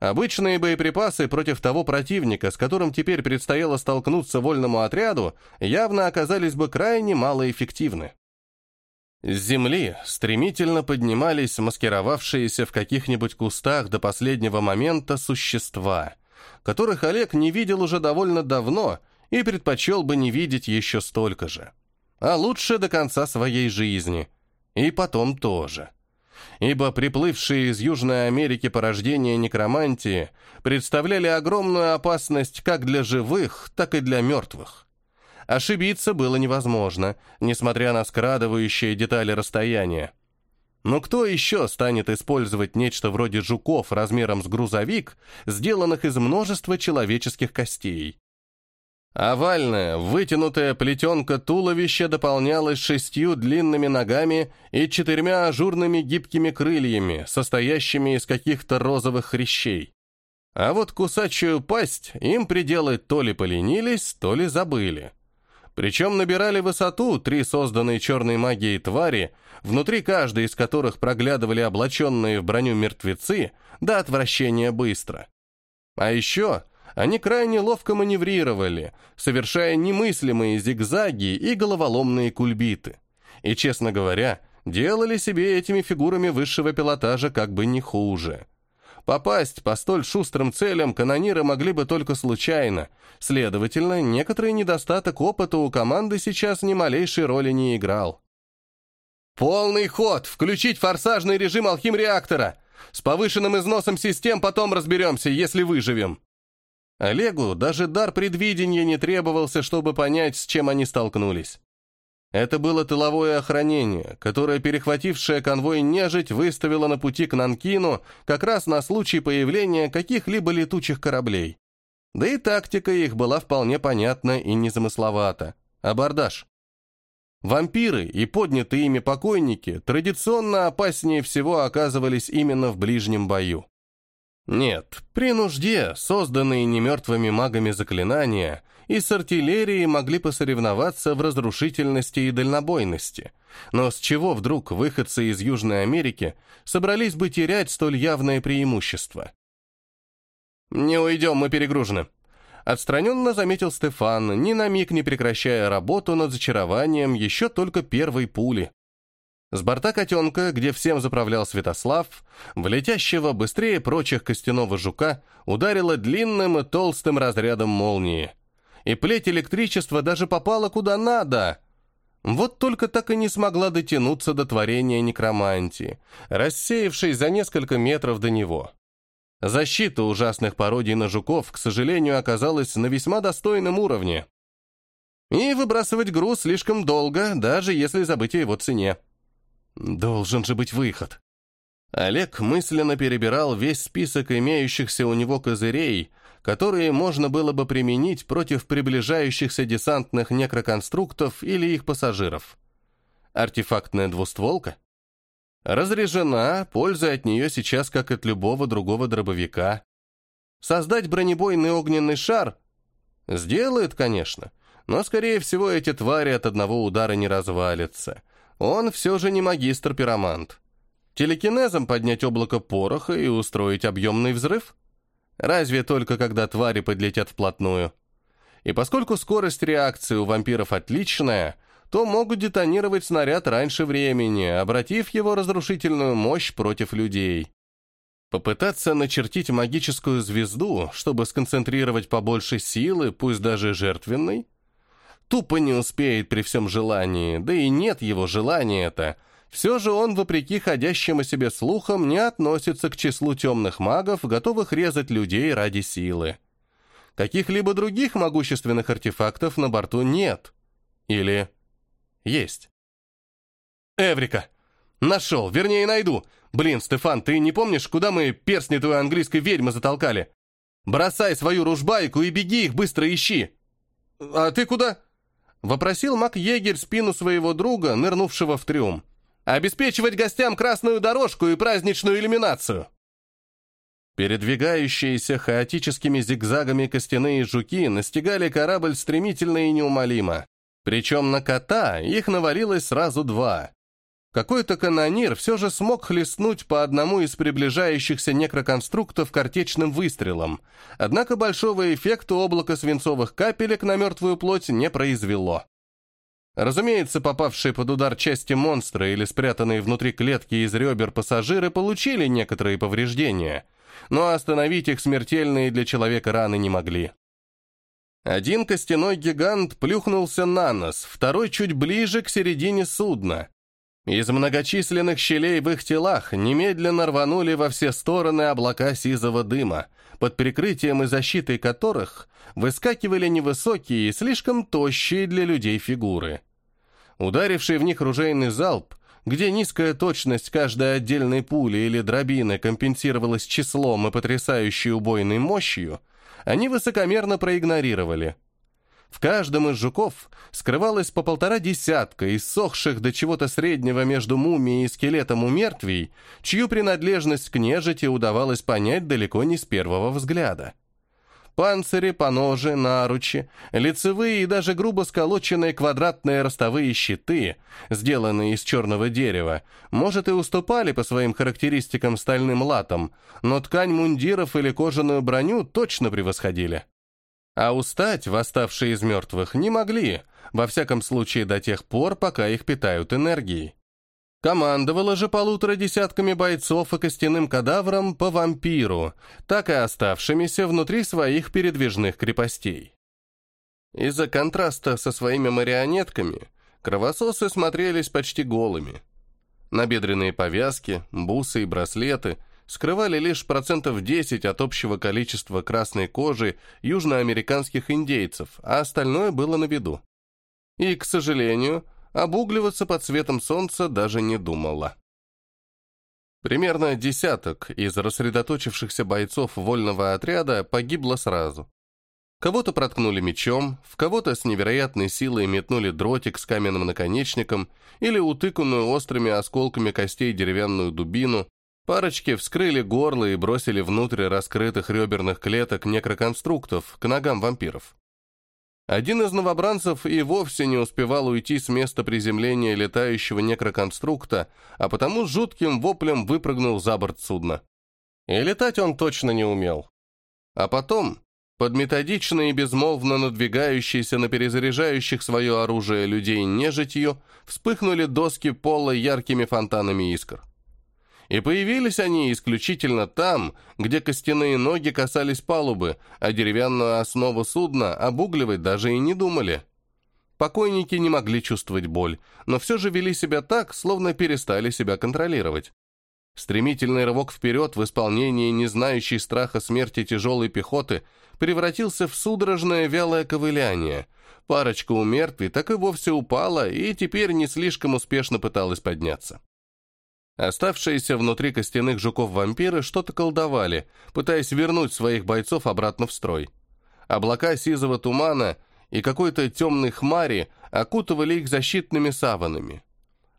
Обычные боеприпасы против того противника, с которым теперь предстояло столкнуться вольному отряду, явно оказались бы крайне малоэффективны. С земли стремительно поднимались маскировавшиеся в каких-нибудь кустах до последнего момента существа, которых Олег не видел уже довольно давно и предпочел бы не видеть еще столько же. А лучше до конца своей жизни. И потом тоже ибо приплывшие из Южной Америки порождения некромантии представляли огромную опасность как для живых, так и для мертвых. Ошибиться было невозможно, несмотря на скрадывающие детали расстояния. Но кто еще станет использовать нечто вроде жуков размером с грузовик, сделанных из множества человеческих костей? Овальная, вытянутая плетенка туловища дополнялась шестью длинными ногами и четырьмя ажурными гибкими крыльями, состоящими из каких-то розовых хрящей. А вот кусачую пасть им пределы то ли поленились, то ли забыли. Причем набирали высоту три созданные черной магией твари, внутри каждой из которых проглядывали облаченные в броню мертвецы, до отвращения быстро. А еще они крайне ловко маневрировали, совершая немыслимые зигзаги и головоломные кульбиты. И, честно говоря, делали себе этими фигурами высшего пилотажа как бы не хуже. Попасть по столь шустрым целям канониры могли бы только случайно, следовательно, некоторый недостаток опыта у команды сейчас ни малейшей роли не играл. «Полный ход! Включить форсажный режим алхим-реактора! С повышенным износом систем потом разберемся, если выживем!» Олегу даже дар предвидения не требовался, чтобы понять, с чем они столкнулись. Это было тыловое охранение, которое перехватившее конвой нежить выставило на пути к Нанкину как раз на случай появления каких-либо летучих кораблей. Да и тактика их была вполне понятна и незамысловата. Абордаж. Вампиры и поднятые ими покойники традиционно опаснее всего оказывались именно в ближнем бою. Нет, при нужде созданные немертвыми магами заклинания и с артиллерией могли посоревноваться в разрушительности и дальнобойности. Но с чего вдруг выходцы из Южной Америки собрались бы терять столь явное преимущество? «Не уйдем, мы перегружены», — отстраненно заметил Стефан, ни на миг не прекращая работу над зачарованием еще только первой пули. С борта котенка, где всем заправлял Святослав, в летящего быстрее прочих костяного жука ударило длинным и толстым разрядом молнии. И плеть электричества даже попала куда надо. Вот только так и не смогла дотянуться до творения некромантии, рассеявшись за несколько метров до него. Защита ужасных пародий на жуков, к сожалению, оказалась на весьма достойном уровне. И выбрасывать груз слишком долго, даже если забыть о его цене. Должен же быть выход. Олег мысленно перебирал весь список имеющихся у него козырей, которые можно было бы применить против приближающихся десантных некроконструктов или их пассажиров. Артефактная двустволка? Разряжена, польза от нее сейчас как от любого другого дробовика. Создать бронебойный огненный шар? Сделает, конечно, но, скорее всего, эти твари от одного удара не развалятся — он все же не магистр-пиромант. Телекинезом поднять облако пороха и устроить объемный взрыв? Разве только когда твари подлетят вплотную. И поскольку скорость реакции у вампиров отличная, то могут детонировать снаряд раньше времени, обратив его разрушительную мощь против людей. Попытаться начертить магическую звезду, чтобы сконцентрировать побольше силы, пусть даже жертвенной, тупо не успеет при всем желании, да и нет его желания это. Все же он, вопреки ходящим о себе слухам, не относится к числу темных магов, готовых резать людей ради силы. Каких-либо других могущественных артефактов на борту нет. Или есть. Эврика! Нашел, вернее, найду. Блин, Стефан, ты не помнишь, куда мы перстни твоей английской ведьмы затолкали? Бросай свою ружбайку и беги их быстро ищи. А ты куда? Вопросил маг-егерь спину своего друга, нырнувшего в трюм. «Обеспечивать гостям красную дорожку и праздничную иллюминацию!» Передвигающиеся хаотическими зигзагами костяные жуки настигали корабль стремительно и неумолимо. Причем на кота их навалилось сразу два. Какой-то канонир все же смог хлестнуть по одному из приближающихся некроконструктов картечным выстрелом, однако большого эффекта облако свинцовых капелек на мертвую плоть не произвело. Разумеется, попавшие под удар части монстра или спрятанные внутри клетки из ребер пассажиры получили некоторые повреждения, но остановить их смертельные для человека раны не могли. Один костяной гигант плюхнулся на нос, второй чуть ближе к середине судна. Из многочисленных щелей в их телах немедленно рванули во все стороны облака сизого дыма, под прикрытием и защитой которых выскакивали невысокие и слишком тощие для людей фигуры. Ударивший в них ружейный залп, где низкая точность каждой отдельной пули или дробины компенсировалась числом и потрясающей убойной мощью, они высокомерно проигнорировали. В каждом из жуков скрывалось по полтора десятка иссохших до чего-то среднего между мумией и скелетом у мертвей, чью принадлежность к нежити удавалось понять далеко не с первого взгляда. Панцири, поножи, наручи, лицевые и даже грубо сколоченные квадратные ростовые щиты, сделанные из черного дерева, может и уступали по своим характеристикам стальным латам, но ткань мундиров или кожаную броню точно превосходили. А устать восставшие из мертвых не могли, во всяком случае до тех пор, пока их питают энергией. Командовала же полутора десятками бойцов и костяным кадавром по вампиру, так и оставшимися внутри своих передвижных крепостей. Из-за контраста со своими марионетками кровососы смотрелись почти голыми. Набедренные повязки, бусы и браслеты скрывали лишь процентов 10 от общего количества красной кожи южноамериканских индейцев, а остальное было на виду. И, к сожалению, обугливаться под светом солнца даже не думала. Примерно десяток из рассредоточившихся бойцов вольного отряда погибло сразу. Кого-то проткнули мечом, в кого-то с невероятной силой метнули дротик с каменным наконечником или утыканную острыми осколками костей деревянную дубину, парочки вскрыли горло и бросили внутрь раскрытых реберных клеток некроконструктов к ногам вампиров. Один из новобранцев и вовсе не успевал уйти с места приземления летающего некроконструкта, а потому с жутким воплем выпрыгнул за борт судна. И летать он точно не умел. А потом, под методично и безмолвно надвигающиеся на перезаряжающих свое оружие людей нежитью, вспыхнули доски пола яркими фонтанами искр. И появились они исключительно там, где костяные ноги касались палубы, а деревянную основу судна обугливать даже и не думали. Покойники не могли чувствовать боль, но все же вели себя так, словно перестали себя контролировать. Стремительный рывок вперед в исполнении не знающей страха смерти тяжелой пехоты превратился в судорожное вялое ковыляние. Парочка у мертвей так и вовсе упала и теперь не слишком успешно пыталась подняться. Оставшиеся внутри костяных жуков вампиры что-то колдовали, пытаясь вернуть своих бойцов обратно в строй. Облака сизого тумана и какой-то темной хмари окутывали их защитными саванами.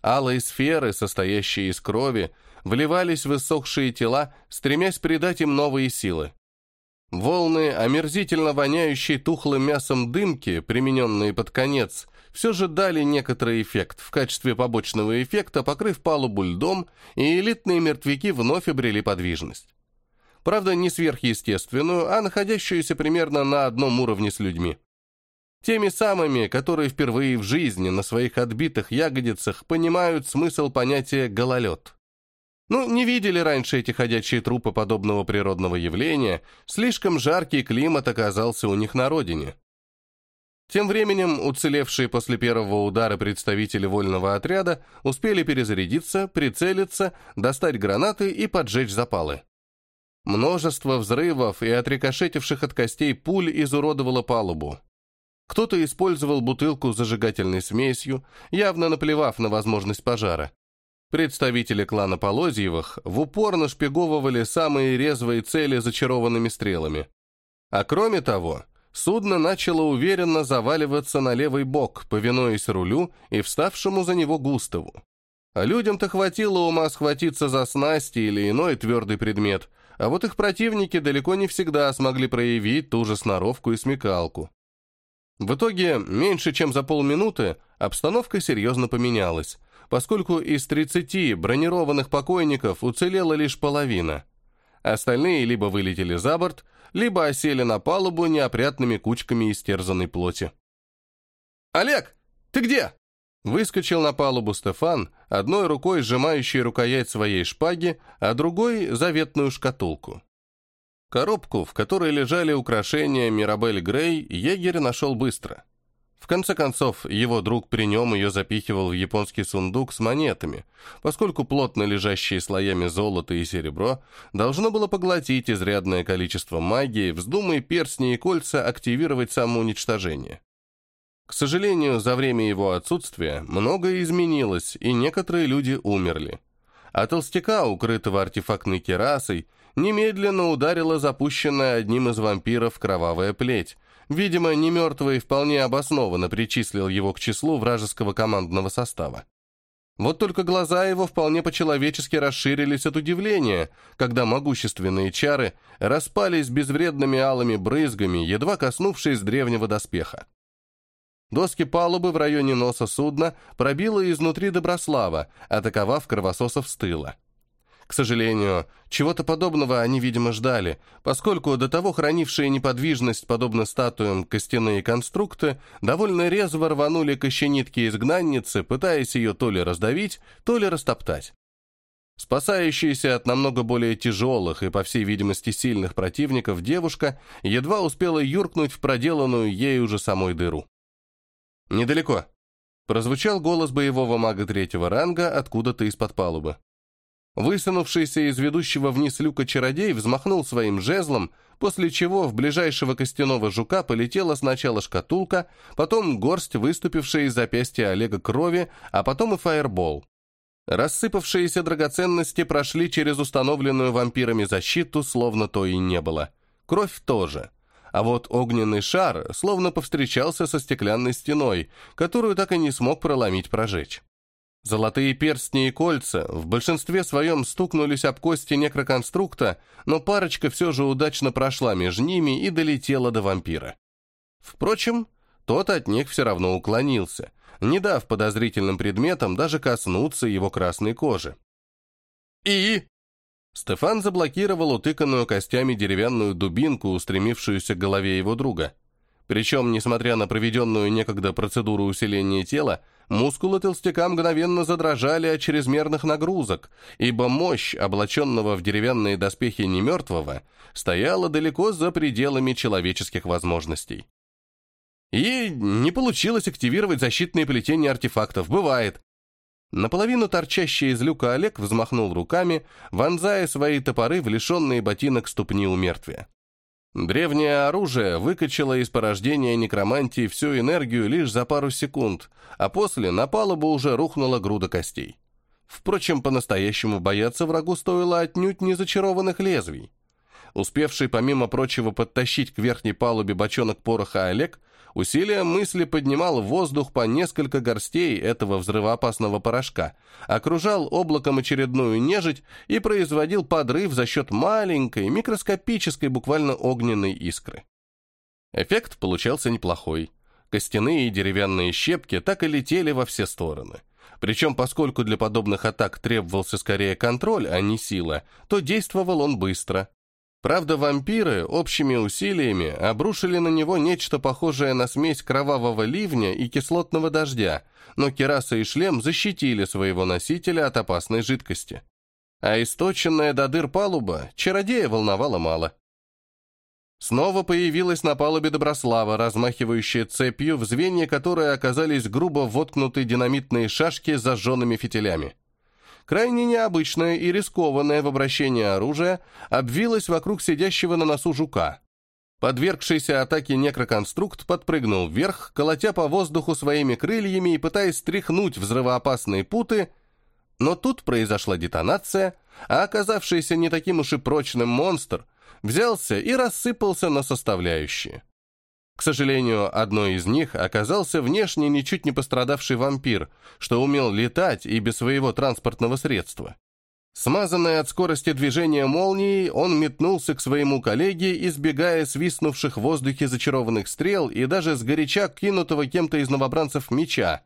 Алые сферы, состоящие из крови, вливались в иссохшие тела, стремясь придать им новые силы. Волны, омерзительно воняющие тухлым мясом дымки, примененные под конец, все же дали некоторый эффект, в качестве побочного эффекта покрыв палубу льдом, и элитные мертвяки вновь обрели подвижность. Правда, не сверхъестественную, а находящуюся примерно на одном уровне с людьми. Теми самыми, которые впервые в жизни на своих отбитых ягодицах понимают смысл понятия «гололед». Ну, не видели раньше эти ходячие трупы подобного природного явления, слишком жаркий климат оказался у них на родине. Тем временем уцелевшие после первого удара представители вольного отряда успели перезарядиться, прицелиться, достать гранаты и поджечь запалы. Множество взрывов и отрикошетивших от костей пуль изуродовало палубу. Кто-то использовал бутылку с зажигательной смесью, явно наплевав на возможность пожара. Представители клана Полозьевых в упор нашпиговывали самые резвые цели зачарованными стрелами. А кроме того, судно начало уверенно заваливаться на левый бок, повинуясь рулю и вставшему за него Густаву. А людям-то хватило ума схватиться за снасти или иной твердый предмет, а вот их противники далеко не всегда смогли проявить ту же сноровку и смекалку. В итоге, меньше чем за полминуты, обстановка серьезно поменялась, поскольку из 30 бронированных покойников уцелела лишь половина. Остальные либо вылетели за борт, либо осели на палубу неопрятными кучками истерзанной плоти. «Олег, ты где?» Выскочил на палубу Стефан, одной рукой сжимающий рукоять своей шпаги, а другой — заветную шкатулку. Коробку, в которой лежали украшения Мирабель Грей, егерь нашел быстро — в конце концов, его друг при нем ее запихивал в японский сундук с монетами, поскольку плотно лежащие слоями золото и серебро должно было поглотить изрядное количество магии, вздумай перстни и кольца активировать самоуничтожение. К сожалению, за время его отсутствия многое изменилось, и некоторые люди умерли. А толстяка, укрытого артефактной керасой, немедленно ударила запущенная одним из вампиров кровавая плеть, Видимо, не мертвый вполне обоснованно причислил его к числу вражеского командного состава. Вот только глаза его вполне по-человечески расширились от удивления, когда могущественные чары распались безвредными алыми брызгами, едва коснувшись древнего доспеха. Доски палубы в районе носа судна пробило изнутри Доброслава, атаковав кровососов с тыла. К сожалению, чего-то подобного они, видимо, ждали, поскольку до того хранившие неподвижность, подобно статуям, костяные конструкты довольно резво рванули кощенитки изгнанницы, пытаясь ее то ли раздавить, то ли растоптать. Спасающаяся от намного более тяжелых и, по всей видимости, сильных противников девушка едва успела юркнуть в проделанную ей уже самой дыру. «Недалеко», — прозвучал голос боевого мага третьего ранга откуда-то из-под палубы. Высунувшийся из ведущего вниз люка чародей взмахнул своим жезлом, после чего в ближайшего костяного жука полетела сначала шкатулка, потом горсть выступившая из запястья Олега крови, а потом и фаербол. Рассыпавшиеся драгоценности прошли через установленную вампирами защиту, словно то и не было. Кровь тоже. А вот огненный шар словно повстречался со стеклянной стеной, которую так и не смог проломить прожечь. Золотые перстни и кольца в большинстве своем стукнулись об кости некроконструкта, но парочка все же удачно прошла между ними и долетела до вампира. Впрочем, тот от них все равно уклонился, не дав подозрительным предметам даже коснуться его красной кожи. «И?» Стефан заблокировал утыканную костями деревянную дубинку, устремившуюся к голове его друга. Причем, несмотря на проведенную некогда процедуру усиления тела, Мускулы толстяка мгновенно задрожали от чрезмерных нагрузок, ибо мощь, облаченного в деревянные доспехи немертвого, стояла далеко за пределами человеческих возможностей. И не получилось активировать защитные плетения артефактов, бывает. Наполовину торчащий из люка Олег взмахнул руками, вонзая свои топоры в лишенные ботинок ступни у мертвия. Древнее оружие выкачало из порождения некромантии всю энергию лишь за пару секунд, а после на палубу уже рухнула груда костей. Впрочем, по-настоящему бояться врагу стоило отнюдь не зачарованных лезвий. Успевший, помимо прочего, подтащить к верхней палубе бочонок пороха Олег, усилием мысли поднимал в воздух по несколько горстей этого взрывоопасного порошка, окружал облаком очередную нежить и производил подрыв за счет маленькой, микроскопической, буквально огненной искры. Эффект получался неплохой. Костяные и деревянные щепки так и летели во все стороны. Причем, поскольку для подобных атак требовался скорее контроль, а не сила, то действовал он быстро. Правда, вампиры общими усилиями обрушили на него нечто похожее на смесь кровавого ливня и кислотного дождя, но кераса и шлем защитили своего носителя от опасной жидкости. А источенная до дыр палуба чародея волновала мало. Снова появилась на палубе Доброслава, размахивающая цепью, в звенья которой оказались грубо воткнуты динамитные шашки с зажженными фитилями крайне необычное и рискованное в обращении оружия, обвилось вокруг сидящего на носу жука. Подвергшийся атаке некроконструкт подпрыгнул вверх, колотя по воздуху своими крыльями и пытаясь стряхнуть взрывоопасные путы, но тут произошла детонация, а оказавшийся не таким уж и прочным монстр взялся и рассыпался на составляющие. К сожалению, одной из них оказался внешне ничуть не пострадавший вампир, что умел летать и без своего транспортного средства. Смазанный от скорости движения молнией, он метнулся к своему коллеге, избегая свистнувших в воздухе зачарованных стрел и даже сгоряча кинутого кем-то из новобранцев меча,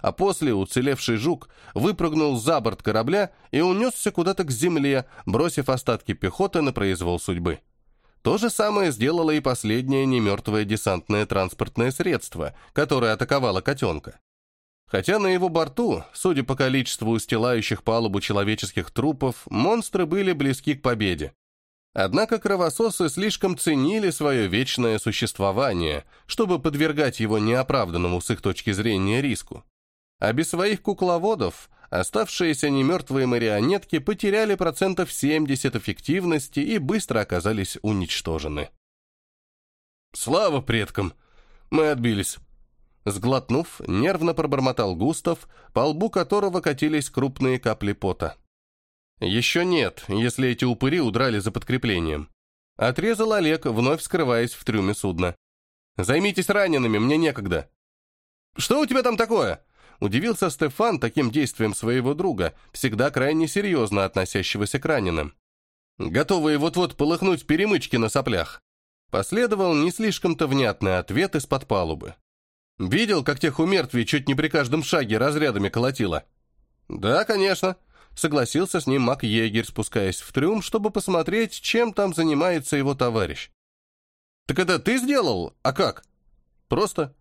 а после уцелевший жук выпрыгнул за борт корабля и унесся куда-то к земле, бросив остатки пехоты на произвол судьбы. То же самое сделало и последнее немертвое десантное транспортное средство, которое атаковало котенка. Хотя на его борту, судя по количеству устилающих палубу человеческих трупов, монстры были близки к победе. Однако кровососы слишком ценили свое вечное существование, чтобы подвергать его неоправданному с их точки зрения риску. А без своих кукловодов оставшиеся немертвые марионетки потеряли процентов 70 эффективности и быстро оказались уничтожены. «Слава предкам! Мы отбились!» Сглотнув, нервно пробормотал Густав, по лбу которого катились крупные капли пота. «Еще нет, если эти упыри удрали за подкреплением». Отрезал Олег, вновь скрываясь в трюме судна. «Займитесь ранеными, мне некогда». «Что у тебя там такое?» Удивился Стефан таким действием своего друга, всегда крайне серьезно относящегося к раненым. Готовые вот-вот полыхнуть перемычки на соплях. Последовал не слишком-то внятный ответ из-под палубы. Видел, как тех у мертвей чуть не при каждом шаге разрядами колотило? Да, конечно. Согласился с ним Мак-егерь, спускаясь в трюм, чтобы посмотреть, чем там занимается его товарищ. Так это ты сделал? А как? Просто.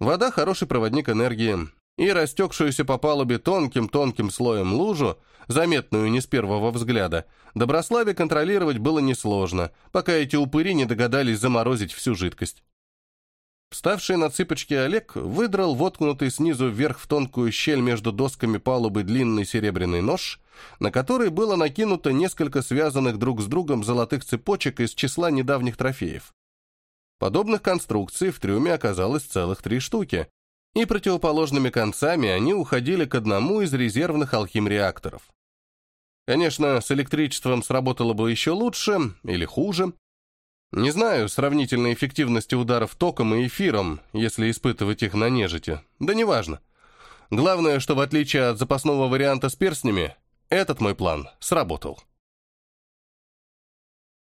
Вода – хороший проводник энергии. И растекшуюся по палубе тонким-тонким слоем лужу, заметную не с первого взгляда, Доброславе контролировать было несложно, пока эти упыри не догадались заморозить всю жидкость. Вставший на цыпочки Олег выдрал воткнутый снизу вверх в тонкую щель между досками палубы длинный серебряный нож, на который было накинуто несколько связанных друг с другом золотых цепочек из числа недавних трофеев. Подобных конструкций в трюме оказалось целых три штуки, и противоположными концами они уходили к одному из резервных алхим-реакторов. Конечно, с электричеством сработало бы еще лучше или хуже, не знаю сравнительной эффективности ударов током и эфиром, если испытывать их на нежити. Да неважно. Главное, что в отличие от запасного варианта с перстнями, этот мой план сработал.